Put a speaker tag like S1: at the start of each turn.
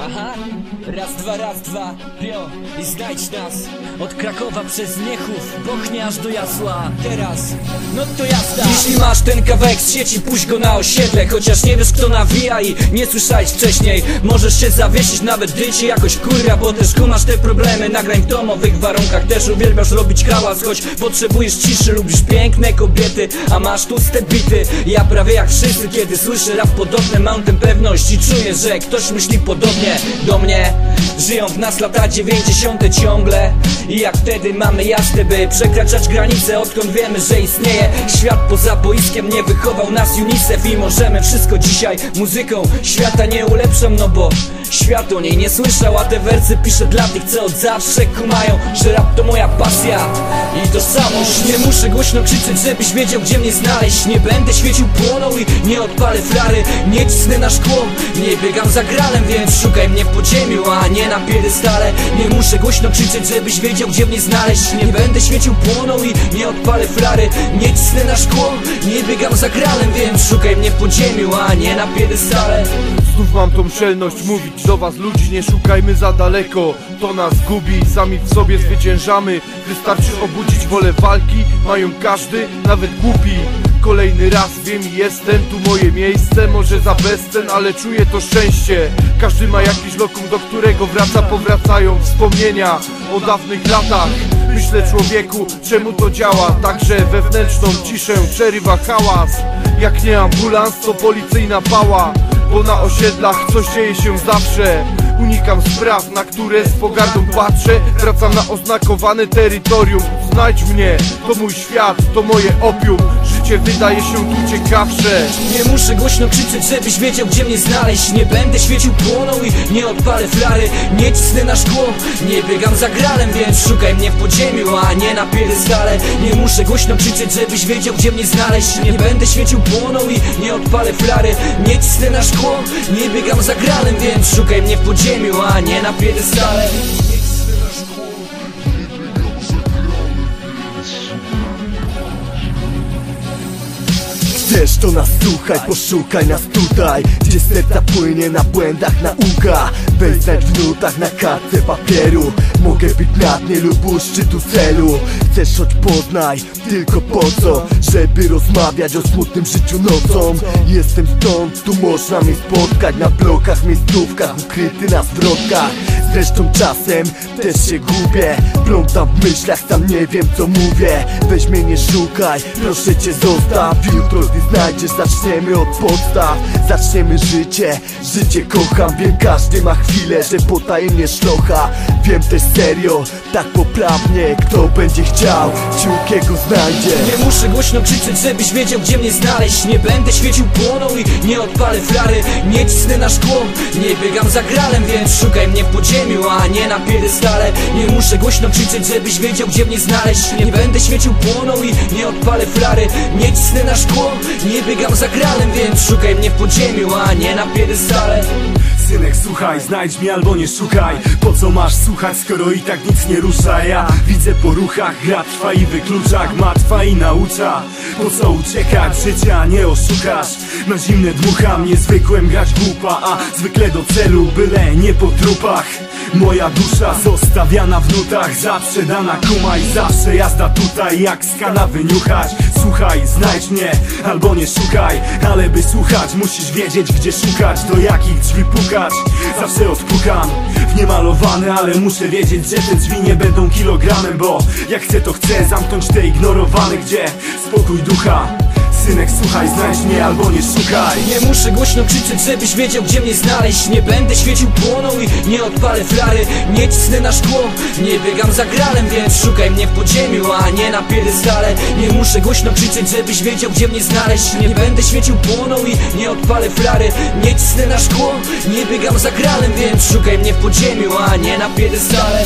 S1: Aha, raz, dwa, raz, dwa, pio i znajdź nas. Od Krakowa przez Miechów, Bochnia aż do Jasła. Teraz, no to jazda. Jeśli masz ten kawałek z sieci, puść go na osiedle. Chociaż nie wiesz kto nawija i nie słyszałeś wcześniej. Możesz się zawiesić nawet gdy ci jakoś kurwa Bo też kumasz te problemy, nagrań w domowych warunkach Też uwielbiasz robić hałas, choć potrzebujesz ciszy Lubisz piękne kobiety, a masz tłuste bity. Ja prawie jak wszyscy, kiedy słyszę rap podobne Mam tę pewność i czuję, że ktoś myśli podobnie do mnie Żyją w nas lata 90 ciągle. I jak wtedy mamy jasne, by przekraczać granice Odkąd wiemy, że istnieje świat poza boiskiem Nie wychował nas UNICEF i możemy wszystko dzisiaj Muzyką świata nie ulepszą, no bo świat o niej nie słyszał A te wersy piszę dla tych, co od zawsze kumają Że rap to moja pasja. I tożsamość Nie muszę głośno krzyczeć, żebyś wiedział, gdzie mnie znaleźć. Nie będę świecił płoną i nie odpalę flary Nie cisnę na szkło, nie biegam za gralem Więc szukaj mnie w podziemiu, a nie na piedestale. Nie muszę głośno krzyczeć, żebyś wiedział, gdzie mnie znaleźć. Nie będę świecił płoną i nie odpalę flary. Nie cisnę na szkło, nie biegam za gralem Więc szukaj mnie w podziemiu, a nie na piedestale.
S2: Znów mam tą szelność mówić do was ludzi Nie szukajmy za daleko, to nas gubi Sami w sobie zwyciężamy. Wystarczy obudzić wolę walki Mają każdy, nawet głupi Kolejny raz wiem i jestem Tu moje miejsce, może za bezcen Ale czuję to szczęście. Każdy ma jakiś lokum, do którego wraca Powracają wspomnienia o dawnych latach. Myślę człowieku, czemu to działa? Także wewnętrzną ciszę przerywa hałas. Jak nie ambulans, to policyjna pała. Bo na osiedlach coś dzieje się zawsze. Unikam spraw, na które z pogardą patrzę. Wracam na oznakowane terytorium. Znajdź mnie, to mój świat, to moje opium Wydaje się tu ciekawsze.
S1: Nie muszę głośno krzyczeć, żebyś wiedział gdzie mnie znaleźć. Nie będę świecił płoną i nie odpalę flary. Nie cisnę na szkło, nie biegam za gralem Więc szukaj mnie w podziemiu, a nie na piedestale. Nie muszę głośno krzyczeć, żebyś wiedział gdzie mnie znaleźć. Nie będę świecił płoną i nie odpalę flary. Nie cisnę na szkło, nie biegam za gralem Więc szukaj mnie w podziemiu, a nie na piedestale
S3: Chcesz to nas słuchaj, poszukaj nas tutaj Gdzie serca płynie na błędach nauka Weź znajdź w nutach na kartce papieru. Mogę być na dnie lub u szczytu celu. Chcesz choć poznaj, tylko po co Żeby rozmawiać o smutnym życiu nocą. Jestem stąd, tu można mnie spotkać Na blokach, miejscówkach, ukryty na zwrotkach. Zresztą czasem też się gubię Plątam w myślach, sam nie wiem co mówię. Weź mnie nie szukaj, proszę cię zostaw. Jutro znajdziesz, zaczniemy od podstaw. Zaczniemy życie, życie kocham. Wiem każdy ma chwilę, że potajemnie szlocha. Wiem też serio, tak poprawnie Kto będzie chciał, ciukiego znajdzie.
S1: Nie muszę głośno krzyczeć, żebyś wiedział gdzie mnie znaleźć. Nie będę świecił płoną i nie odpalę flary. Nie cisnę na szkło, nie biegam za gralem Więc szukaj mnie w podziemiu, a nie na piedestale. Nie muszę głośno krzyczeć, żebyś wiedział gdzie mnie znaleźć. Nie będę świecił płoną i nie odpalę flary. Nie cisnę na szkło, nie biegam za gralem Więc szukaj mnie w podziemiu, a nie na piedestale.
S4: Synek słuchaj, znajdź mnie albo nie szukaj. Po co masz słuchać, skoro i tak nic nie rusza? Ja widzę po ruchach, gra trwa i wyklucza Ma trwa i naucza. Po co uciekać, życia nie oszukasz. Na zimne dmucham, niezwykłem grać głupa A zwykle do celu, byle nie po trupach Moja dusza zostawiana w nutach Zawsze dana kumaj, zawsze jazda tutaj Jak z kanawy niuchać. Słuchaj, znajdź mnie albo nie szukaj Ale by słuchać musisz wiedzieć gdzie szukać Do jakich drzwi pukać. Zawsze odpukam w niemalowane Ale muszę wiedzieć, że te drzwi nie będą kilogramem Bo jak chcę to chcę zamknąć te ignorowane Gdzie spokój ducha Synek słuchaj, znajdź mnie albo nie szukaj.
S1: Nie muszę głośno krzyczeć, żebyś wiedział gdzie mnie znaleźć. Nie będę świecił płoną i nie odpalę flary. Nie cisnę na szkło, nie biegam za gralem Więc szukaj mnie w podziemiu, a nie na piedestale. Nie muszę głośno krzyczeć, żebyś wiedział gdzie mnie znaleźć. Nie będę świecił płoną i nie odpalę flary. Nie cisnę na szkło, nie biegam za gralem Więc szukaj mnie w podziemiu, a nie na piedestale